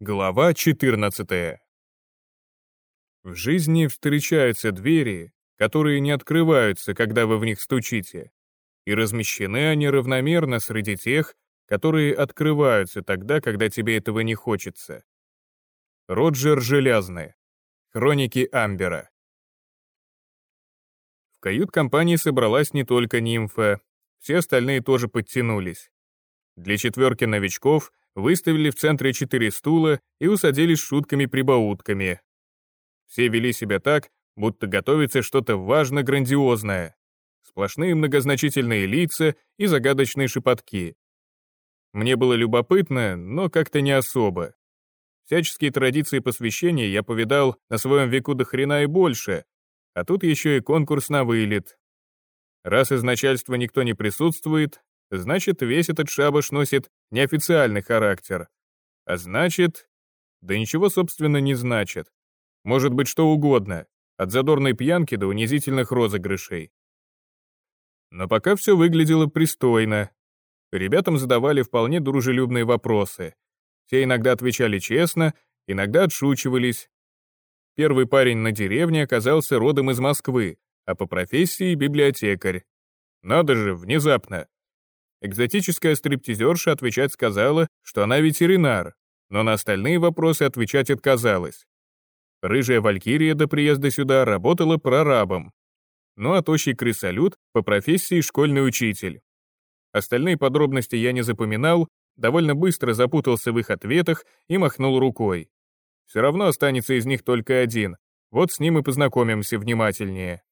Глава 14. В жизни встречаются двери, которые не открываются, когда вы в них стучите, и размещены они равномерно среди тех, которые открываются тогда, когда тебе этого не хочется. Роджер Железный. Хроники Амбера. В кают-компании собралась не только нимфа, все остальные тоже подтянулись. Для четверки новичков выставили в центре четыре стула и усадили с шутками-прибаутками. Все вели себя так, будто готовится что-то важно-грандиозное. Сплошные многозначительные лица и загадочные шепотки. Мне было любопытно, но как-то не особо. Всяческие традиции посвящения я повидал на своем веку до хрена и больше, а тут еще и конкурс на вылет. Раз из начальства никто не присутствует, значит, весь этот шабаш носит неофициальный характер. А значит... Да ничего, собственно, не значит. Может быть, что угодно, от задорной пьянки до унизительных розыгрышей. Но пока все выглядело пристойно. Ребятам задавали вполне дружелюбные вопросы. Все иногда отвечали честно, иногда отшучивались. Первый парень на деревне оказался родом из Москвы, а по профессии библиотекарь. Надо же, внезапно. Экзотическая стриптизерша отвечать сказала, что она ветеринар, но на остальные вопросы отвечать отказалась. Рыжая валькирия до приезда сюда работала прорабом. Ну а тощий крысолют по профессии школьный учитель. Остальные подробности я не запоминал, довольно быстро запутался в их ответах и махнул рукой. Все равно останется из них только один, вот с ним и познакомимся внимательнее.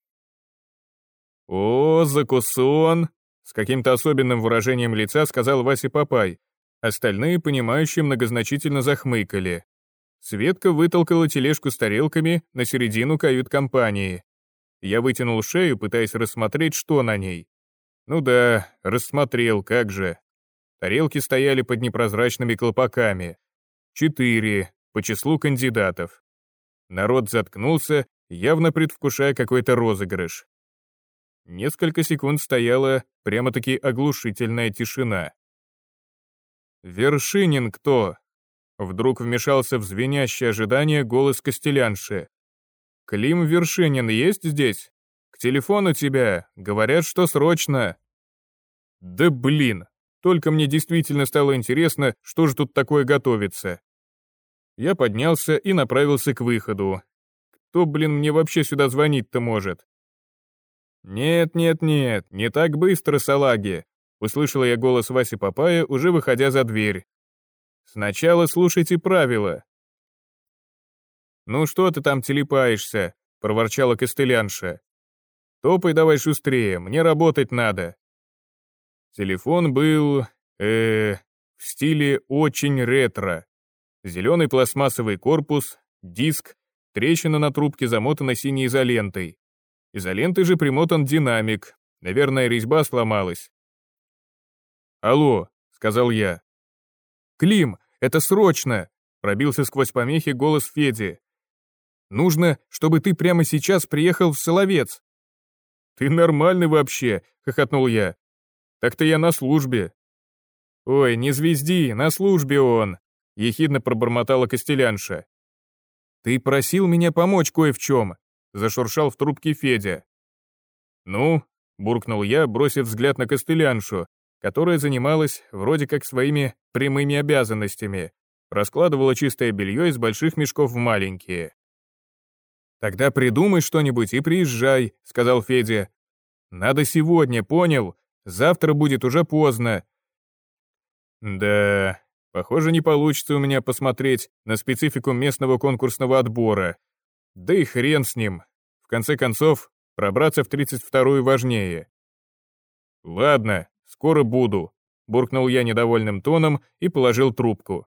«О, закусон!» С каким-то особенным выражением лица сказал Вася Папай. Остальные, понимающие, многозначительно захмыкали. Светка вытолкала тележку с тарелками на середину кают-компании. Я вытянул шею, пытаясь рассмотреть, что на ней. Ну да, рассмотрел, как же. Тарелки стояли под непрозрачными колпаками. Четыре, по числу кандидатов. Народ заткнулся, явно предвкушая какой-то розыгрыш. Несколько секунд стояла прямо-таки оглушительная тишина. «Вершинин кто?» Вдруг вмешался в звенящее ожидание голос Костелянши. «Клим Вершинин есть здесь? К телефону тебя, говорят, что срочно». «Да блин, только мне действительно стало интересно, что же тут такое готовится». Я поднялся и направился к выходу. Кто, блин, мне вообще сюда звонить-то может? «Нет, нет, нет, не так быстро, салаги!» Услышала я голос Васи Папая, уже выходя за дверь. «Сначала слушайте правила». «Ну что ты там телепаешься?» — проворчала Костылянша. «Топай давай шустрее, мне работать надо». Телефон был... э в стиле очень ретро. Зеленый пластмассовый корпус, диск, трещина на трубке замотана синей изолентой. Изолентой же примотан динамик. Наверное, резьба сломалась. «Алло», — сказал я. «Клим, это срочно!» — пробился сквозь помехи голос Феди. «Нужно, чтобы ты прямо сейчас приехал в Соловец». «Ты нормальный вообще», — хохотнул я. «Так-то я на службе». «Ой, не звезди, на службе он», — ехидно пробормотала Костелянша. «Ты просил меня помочь кое в чем зашуршал в трубке Федя. «Ну?» — буркнул я, бросив взгляд на Костыляншу, которая занималась вроде как своими прямыми обязанностями, раскладывала чистое белье из больших мешков в маленькие. «Тогда придумай что-нибудь и приезжай», — сказал Федя. «Надо сегодня, понял? Завтра будет уже поздно». «Да, похоже, не получится у меня посмотреть на специфику местного конкурсного отбора. Да и хрен с ним. В конце концов, пробраться в 32-ю важнее. «Ладно, скоро буду», — буркнул я недовольным тоном и положил трубку.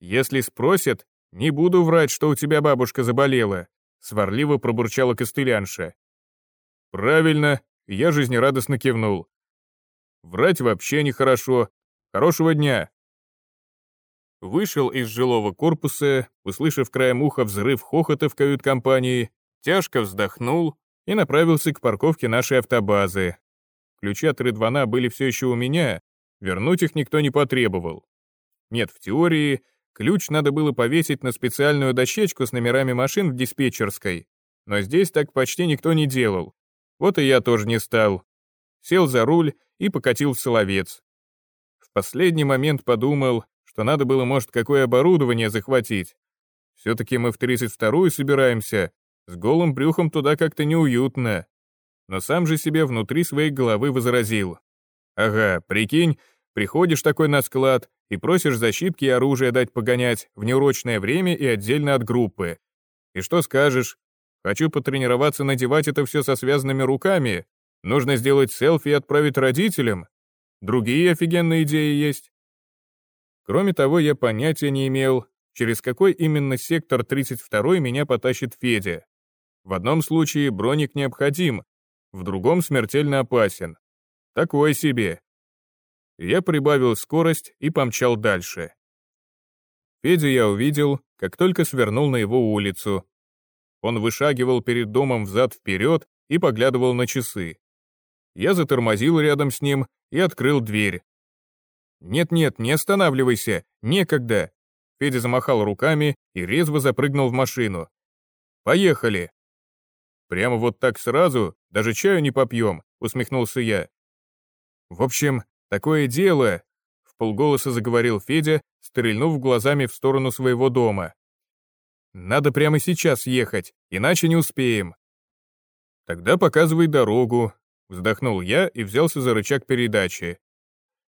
«Если спросят, не буду врать, что у тебя бабушка заболела», — сварливо пробурчала костылянша. «Правильно», — я жизнерадостно кивнул. «Врать вообще нехорошо. Хорошего дня!» Вышел из жилого корпуса, услышав краем уха взрыв хохота в кают-компании, тяжко вздохнул и направился к парковке нашей автобазы. Ключи от Рыдвана были все еще у меня, вернуть их никто не потребовал. Нет, в теории, ключ надо было повесить на специальную дощечку с номерами машин в диспетчерской. Но здесь так почти никто не делал. Вот и я тоже не стал. Сел за руль и покатил в Соловец. В последний момент подумал, что надо было, может, какое оборудование захватить. Все-таки мы в 32-ю собираемся, с голым брюхом туда как-то неуютно. Но сам же себе внутри своей головы возразил. Ага, прикинь, приходишь такой на склад и просишь защитки и оружие дать погонять в неурочное время и отдельно от группы. И что скажешь? Хочу потренироваться надевать это все со связанными руками. Нужно сделать селфи и отправить родителям. Другие офигенные идеи есть. Кроме того, я понятия не имел, через какой именно сектор 32 меня потащит Федя. В одном случае броник необходим, в другом смертельно опасен. Такое себе. Я прибавил скорость и помчал дальше. Федю я увидел, как только свернул на его улицу. Он вышагивал перед домом взад-вперед и поглядывал на часы. Я затормозил рядом с ним и открыл дверь. «Нет-нет, не останавливайся, некогда!» Федя замахал руками и резво запрыгнул в машину. «Поехали!» «Прямо вот так сразу, даже чаю не попьем», — усмехнулся я. «В общем, такое дело», — в полголоса заговорил Федя, стрельнув глазами в сторону своего дома. «Надо прямо сейчас ехать, иначе не успеем». «Тогда показывай дорогу», — вздохнул я и взялся за рычаг передачи.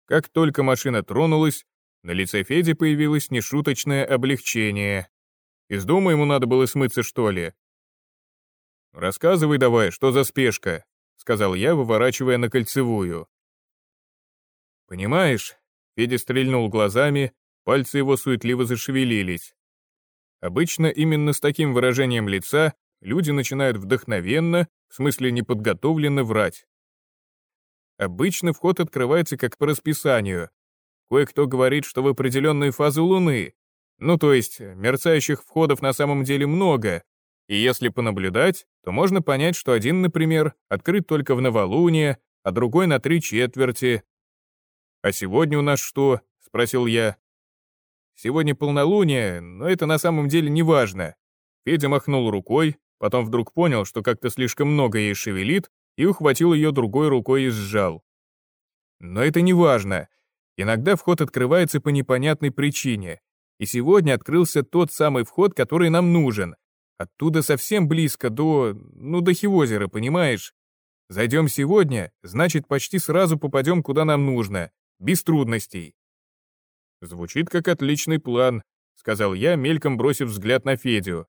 Как только машина тронулась, на лице Феди появилось нешуточное облегчение. Из дома ему надо было смыться, что ли? «Рассказывай давай, что за спешка», — сказал я, выворачивая на кольцевую. «Понимаешь?» — Федя стрельнул глазами, пальцы его суетливо зашевелились. Обычно именно с таким выражением лица люди начинают вдохновенно, в смысле неподготовленно врать. Обычно вход открывается как по расписанию. Кое-кто говорит, что в определенную фазу Луны. Ну, то есть, мерцающих входов на самом деле много, и если понаблюдать, то можно понять, что один, например, открыт только в новолуние, а другой на три четверти. «А сегодня у нас что?» — спросил я. «Сегодня полнолуние, но это на самом деле не важно». Федя махнул рукой, потом вдруг понял, что как-то слишком много ей шевелит, и ухватил ее другой рукой и сжал. Но это не важно. Иногда вход открывается по непонятной причине. И сегодня открылся тот самый вход, который нам нужен, Оттуда совсем близко до... ну, до Хивозера, понимаешь? Зайдем сегодня, значит, почти сразу попадем куда нам нужно, без трудностей. Звучит как отличный план, сказал я, мельком бросив взгляд на Федю.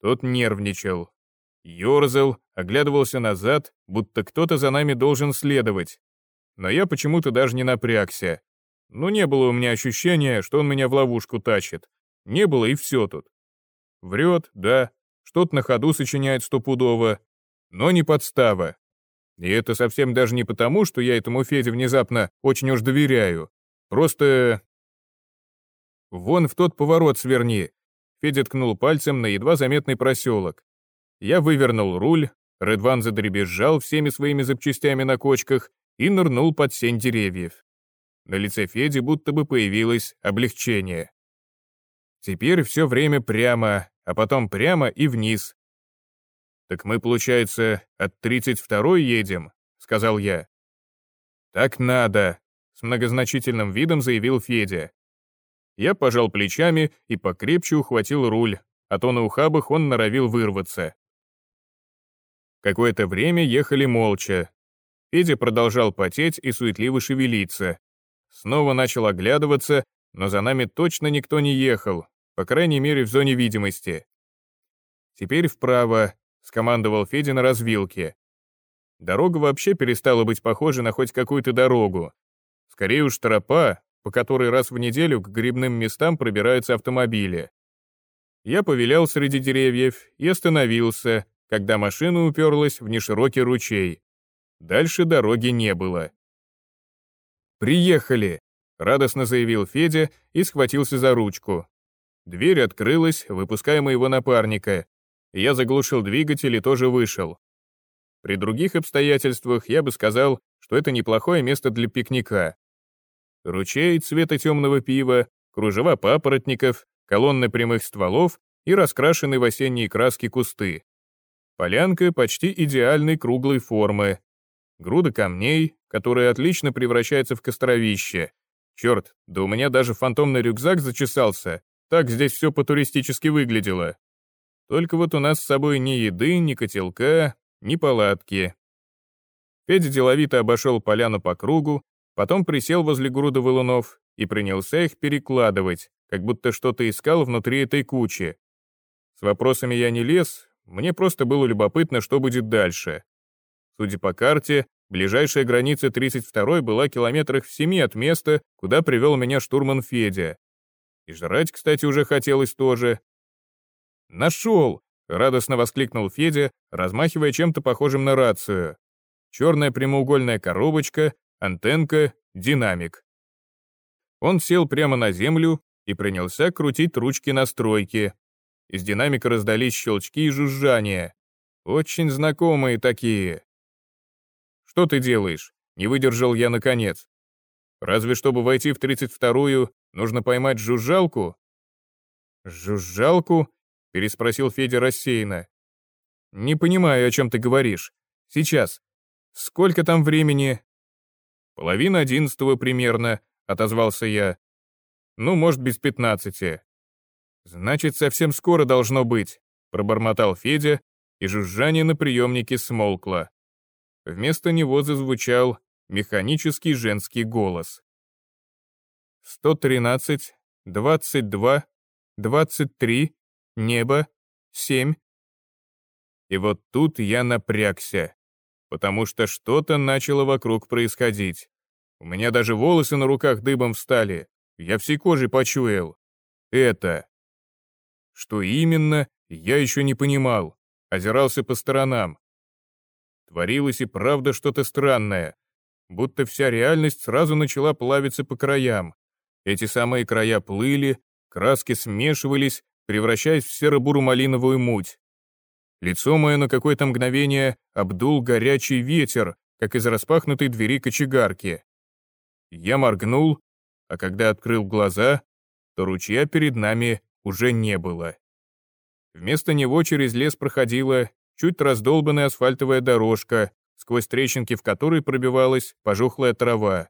Тот нервничал. Ёрзал, оглядывался назад, будто кто-то за нами должен следовать. Но я почему-то даже не напрягся. Ну, не было у меня ощущения, что он меня в ловушку тащит. Не было и все тут. Врет, да, что-то на ходу сочиняет стопудово, но не подстава. И это совсем даже не потому, что я этому Феде внезапно очень уж доверяю. Просто... Вон в тот поворот сверни. Федя ткнул пальцем на едва заметный проселок. Я вывернул руль, Редван задребезжал всеми своими запчастями на кочках и нырнул под сень деревьев. На лице Феди будто бы появилось облегчение. Теперь все время прямо, а потом прямо и вниз. «Так мы, получается, от 32-й едем?» — сказал я. «Так надо», — с многозначительным видом заявил Федя. Я пожал плечами и покрепче ухватил руль, а то на ухабах он норовил вырваться. Какое-то время ехали молча. Федя продолжал потеть и суетливо шевелиться. Снова начал оглядываться, но за нами точно никто не ехал, по крайней мере в зоне видимости. «Теперь вправо», — скомандовал Федя на развилке. Дорога вообще перестала быть похожа на хоть какую-то дорогу. Скорее уж тропа, по которой раз в неделю к грибным местам пробираются автомобили. Я повелял среди деревьев и остановился, когда машина уперлась в неширокий ручей. Дальше дороги не было. «Приехали!» радостно заявил Федя и схватился за ручку. Дверь открылась, выпуская моего напарника. Я заглушил двигатель и тоже вышел. При других обстоятельствах я бы сказал, что это неплохое место для пикника. Ручей цвета темного пива, кружева папоротников, колонны прямых стволов и раскрашенные в осенние краски кусты. Полянка почти идеальной круглой формы. Груда камней, которая отлично превращается в костровище. Черт, да у меня даже фантомный рюкзак зачесался. Так здесь все по-туристически выглядело. Только вот у нас с собой ни еды, ни котелка, ни палатки. Федя деловито обошел поляну по кругу, потом присел возле груды валунов и принялся их перекладывать, как будто что-то искал внутри этой кучи. С вопросами я не лез, мне просто было любопытно, что будет дальше. Судя по карте, ближайшая граница 32-й была километрах в семи от места, куда привел меня штурман Федя. И жрать, кстати, уже хотелось тоже. «Нашел!» — радостно воскликнул Федя, размахивая чем-то похожим на рацию. Черная прямоугольная коробочка, антенка, динамик. Он сел прямо на землю и принялся крутить ручки настройки. Из динамика раздались щелчки и жужжания. Очень знакомые такие. «Что ты делаешь?» — не выдержал я наконец. «Разве чтобы войти в 32-ю, нужно поймать жужжалку?» «Жужжалку?» — переспросил Федя рассеянно. «Не понимаю, о чем ты говоришь. Сейчас. Сколько там времени?» «Половина одиннадцатого примерно», — отозвался я. «Ну, может, без пятнадцати». «Значит, совсем скоро должно быть», — пробормотал Федя, и жужжание на приемнике смолкло. Вместо него зазвучал механический женский голос. «113, 22, 23, небо, 7». И вот тут я напрягся, потому что что-то начало вокруг происходить. У меня даже волосы на руках дыбом встали, я всей кожей почуял. Это. Что именно, я еще не понимал, озирался по сторонам. Творилось и правда что-то странное, будто вся реальность сразу начала плавиться по краям. Эти самые края плыли, краски смешивались, превращаясь в серо-буро-малиновую муть. Лицо мое на какое-то мгновение обдул горячий ветер, как из распахнутой двери кочегарки. Я моргнул, а когда открыл глаза, то ручья перед нами уже не было. Вместо него через лес проходила чуть раздолбанная асфальтовая дорожка, сквозь трещинки в которой пробивалась пожухлая трава.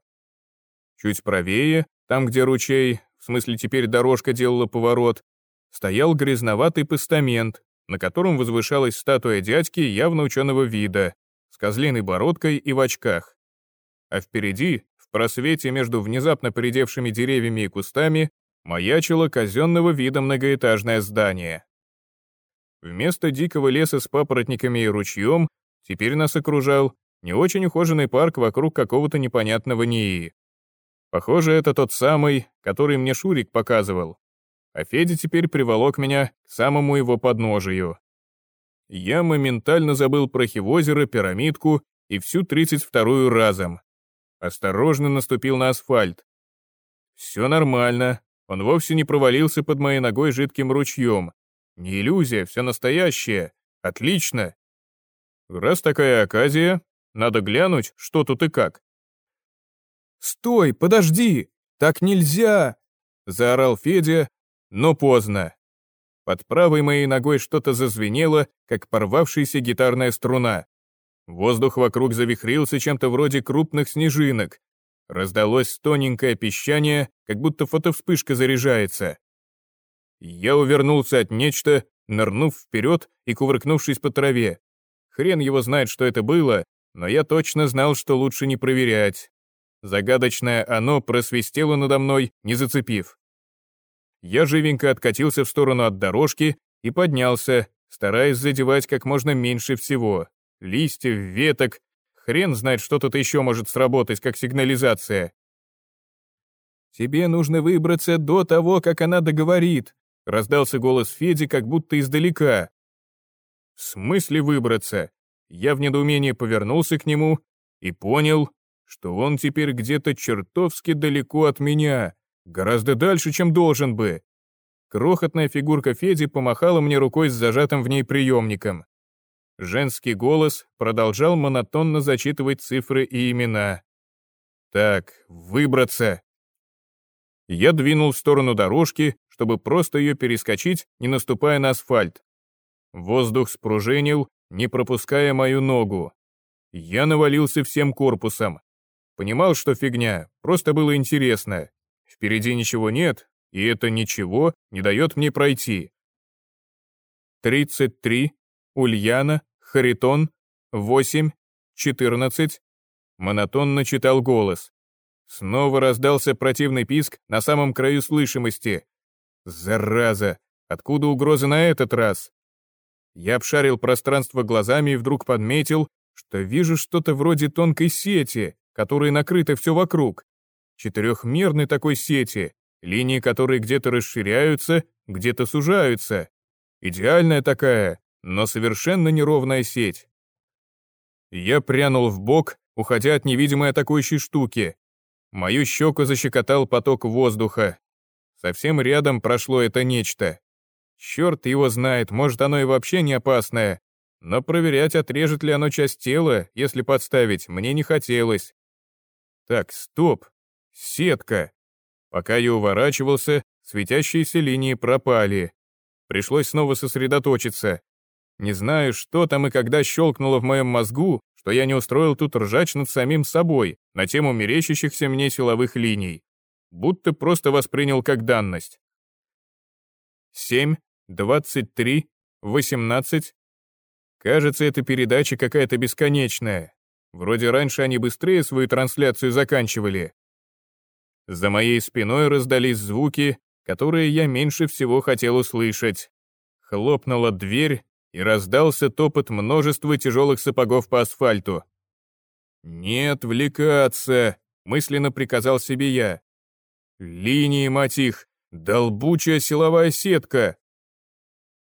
Чуть правее, там, где ручей, в смысле теперь дорожка делала поворот, стоял грязноватый постамент, на котором возвышалась статуя дядьки явно ученого вида, с козлиной бородкой и в очках. А впереди, в просвете между внезапно поредевшими деревьями и кустами, маячило казенного вида многоэтажное здание. Вместо дикого леса с папоротниками и ручьем теперь нас окружал не очень ухоженный парк вокруг какого-то непонятного НИИ. Похоже, это тот самый, который мне Шурик показывал. А Федя теперь приволок меня к самому его подножию. Я моментально забыл про Хивозеро, пирамидку и всю 32-ю разом. Осторожно наступил на асфальт. Все нормально, он вовсе не провалился под моей ногой жидким ручьем. Не иллюзия, все настоящее. Отлично. Раз такая оказия, надо глянуть, что тут и как. «Стой, подожди! Так нельзя!» — заорал Федя, но поздно. Под правой моей ногой что-то зазвенело, как порвавшаяся гитарная струна. Воздух вокруг завихрился чем-то вроде крупных снежинок, Раздалось тоненькое пищание, как будто фотовспышка заряжается. Я увернулся от нечто, нырнув вперед и кувыркнувшись по траве. Хрен его знает, что это было, но я точно знал, что лучше не проверять. Загадочное оно просвистело надо мной, не зацепив. Я живенько откатился в сторону от дорожки и поднялся, стараясь задевать как можно меньше всего. Листьев, веток, Хрен знает, что тут еще может сработать, как сигнализация. «Тебе нужно выбраться до того, как она договорит», — раздался голос Феди как будто издалека. «В смысле выбраться?» Я в недоумении повернулся к нему и понял, что он теперь где-то чертовски далеко от меня, гораздо дальше, чем должен бы. Крохотная фигурка Феди помахала мне рукой с зажатым в ней приемником. Женский голос продолжал монотонно зачитывать цифры и имена. «Так, выбраться!» Я двинул в сторону дорожки, чтобы просто ее перескочить, не наступая на асфальт. Воздух спружинил, не пропуская мою ногу. Я навалился всем корпусом. Понимал, что фигня, просто было интересно. Впереди ничего нет, и это ничего не дает мне пройти. 33, Ульяна, Харитон, 8, 14. Монотонно читал голос. Снова раздался противный писк на самом краю слышимости. Зараза! Откуда угроза на этот раз? Я обшарил пространство глазами и вдруг подметил, что вижу что-то вроде тонкой сети, которой накрыто все вокруг. Четырехмерной такой сети, линии которой где-то расширяются, где-то сужаются. Идеальная такая, но совершенно неровная сеть. Я прянул в бок, уходя от невидимой атакующей штуки. Мою щеку защекотал поток воздуха. Совсем рядом прошло это нечто. Черт его знает, может оно и вообще не опасное. Но проверять, отрежет ли оно часть тела, если подставить, мне не хотелось. Так, стоп. Сетка. Пока я уворачивался, светящиеся линии пропали. Пришлось снова сосредоточиться. Не знаю, что там и когда щелкнуло в моем мозгу, что я не устроил тут ржач над самим собой на тему мерещащихся мне силовых линий. Будто просто воспринял как данность. 7, 23, 18. Кажется, эта передача какая-то бесконечная. Вроде раньше они быстрее свою трансляцию заканчивали. За моей спиной раздались звуки, которые я меньше всего хотел услышать. Хлопнула дверь, и раздался топот множества тяжелых сапогов по асфальту. «Не отвлекаться!» — мысленно приказал себе я. «Линии, мать их! Долбучая силовая сетка!»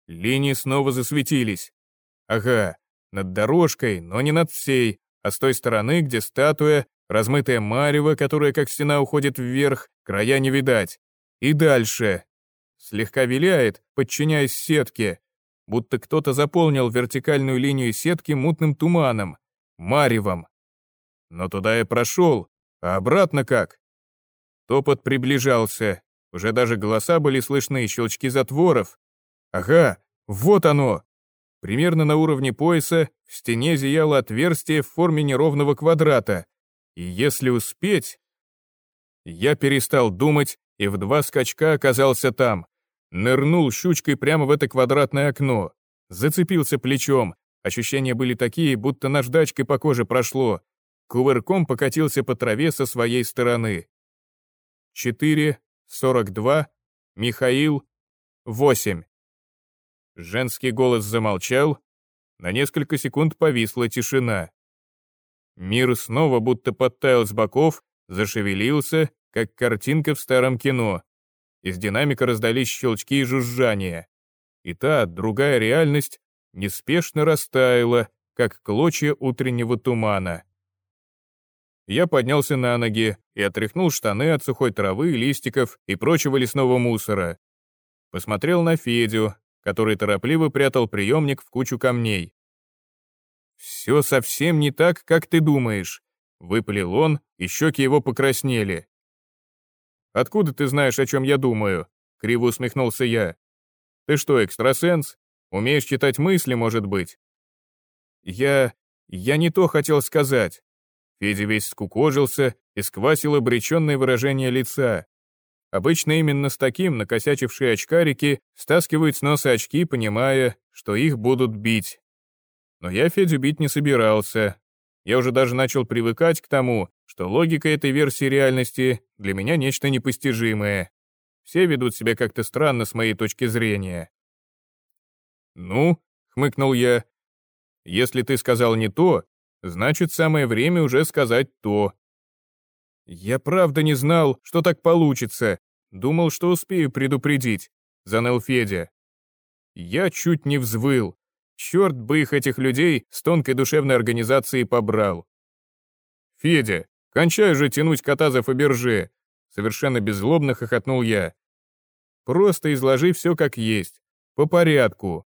Линии снова засветились. Ага, над дорожкой, но не над всей, а с той стороны, где статуя, размытая марево, которая как стена уходит вверх, края не видать. И дальше. Слегка виляет, подчиняясь сетке, будто кто-то заполнил вертикальную линию сетки мутным туманом, маревом. Но туда я прошел, а обратно как? Топот приближался, уже даже голоса были слышны, щелчки затворов. Ага, вот оно! Примерно на уровне пояса в стене зияло отверстие в форме неровного квадрата. И если успеть... Я перестал думать и в два скачка оказался там. Нырнул щучкой прямо в это квадратное окно. Зацепился плечом. Ощущения были такие, будто наждачкой по коже прошло. Кувырком покатился по траве со своей стороны. 4, 42, Михаил, 8. Женский голос замолчал. На несколько секунд повисла тишина. Мир снова будто подтаял с боков, зашевелился, как картинка в старом кино. Из динамика раздались щелчки и жужжания. И та, другая реальность, неспешно растаяла, как клочья утреннего тумана. Я поднялся на ноги и отряхнул штаны от сухой травы, листиков и прочего лесного мусора. Посмотрел на Федю, который торопливо прятал приемник в кучу камней. «Все совсем не так, как ты думаешь», — выпалил он, и щеки его покраснели. «Откуда ты знаешь, о чем я думаю?» — криво усмехнулся я. «Ты что, экстрасенс? Умеешь читать мысли, может быть?» «Я... я не то хотел сказать». Федя весь скукожился и сквасил обреченное выражение лица. Обычно именно с таким накосячившие очкарики стаскивают с носа очки, понимая, что их будут бить. Но я Федю бить не собирался. Я уже даже начал привыкать к тому, что логика этой версии реальности для меня нечто непостижимое. Все ведут себя как-то странно с моей точки зрения. «Ну», — хмыкнул я, — «если ты сказал не то, значит, самое время уже сказать то». «Я правда не знал, что так получится. Думал, что успею предупредить», — заныл Федя. Я чуть не взвыл. Черт бы их, этих людей, с тонкой душевной организацией побрал. «Федя, кончай же тянуть кота за Фаберже!» Совершенно беззлобно хохотнул я. «Просто изложи все как есть, по порядку.